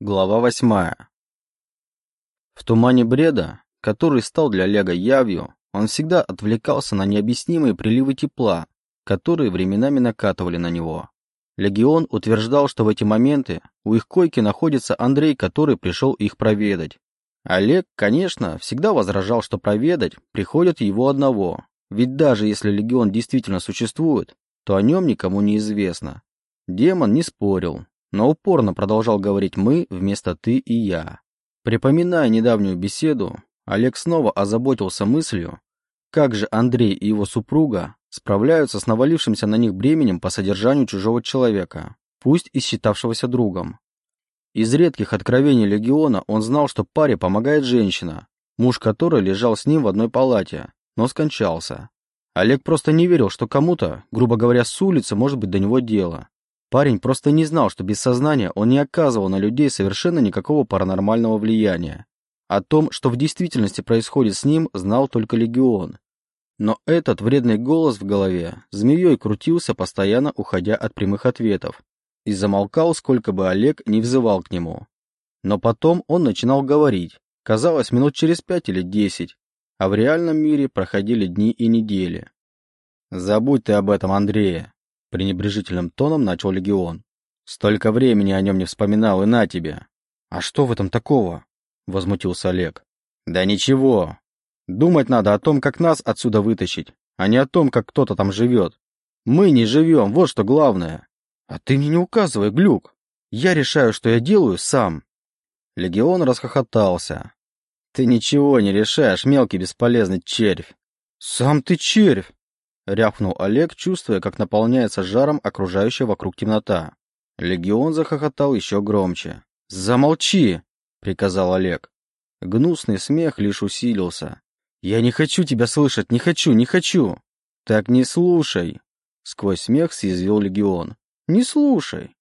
Глава восьмая. В тумане бреда, который стал для Олега явью, он всегда отвлекался на необъяснимые приливы тепла, которые временами накатывали на него. Легион утверждал, что в эти моменты у их койки находится Андрей, который пришел их проведать. Олег, конечно, всегда возражал, что проведать приходят его одного, ведь даже если Легион действительно существует, то о нем никому не известно. Демон не спорил, но упорно продолжал говорить «мы» вместо «ты» и «я». Припоминая недавнюю беседу, Олег снова озаботился мыслью, как же Андрей и его супруга справляются с навалившимся на них бременем по содержанию чужого человека, пусть и считавшегося другом. Из редких откровений Легиона он знал, что паре помогает женщина, муж которой лежал с ним в одной палате, но скончался. Олег просто не верил, что кому-то, грубо говоря, с улицы может быть до него дело. Парень просто не знал, что без сознания он не оказывал на людей совершенно никакого паранормального влияния. О том, что в действительности происходит с ним, знал только Легион. Но этот вредный голос в голове змеей крутился, постоянно уходя от прямых ответов, и замолкал, сколько бы Олег не взывал к нему. Но потом он начинал говорить, казалось, минут через пять или десять, а в реальном мире проходили дни и недели. «Забудь ты об этом, Андрея», пренебрежительным тоном начал Легион. «Столько времени о нем не вспоминал, и на тебе!» «А что в этом такого?» — возмутился Олег. «Да ничего. Думать надо о том, как нас отсюда вытащить, а не о том, как кто-то там живет. Мы не живем, вот что главное. А ты мне не указывай, Глюк. Я решаю, что я делаю сам». Легион расхохотался. «Ты ничего не решаешь, мелкий бесполезный червь». «Сам ты червь!» Рявкнул Олег, чувствуя, как наполняется жаром окружающая вокруг темнота. Легион захохотал еще громче. «Замолчи!» — приказал Олег. Гнусный смех лишь усилился. «Я не хочу тебя слышать, не хочу, не хочу!» «Так не слушай!» — сквозь смех съязвил Легион. «Не слушай!